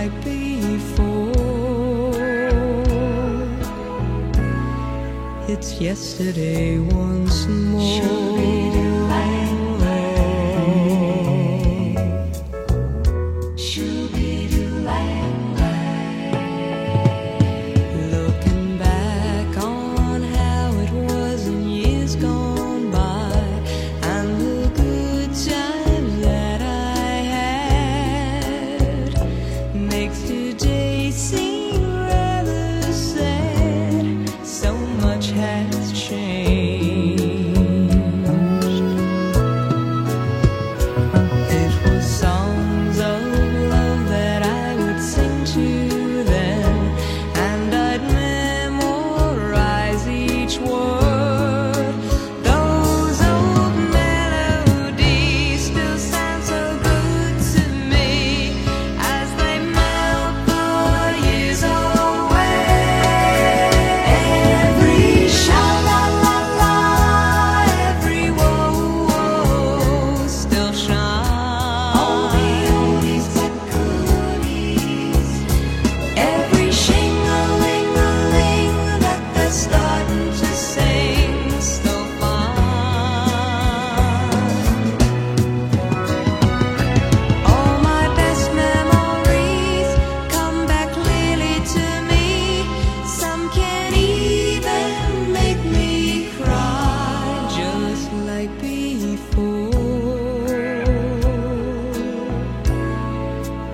like before. It's yesterday once more. Looking back on how it was in years gone.